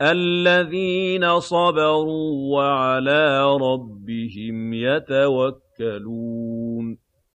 الَّذِينَ صَبَرُوا وَعَلَىٰ رَبِّهِمْ يَتَوَكَّلُونَ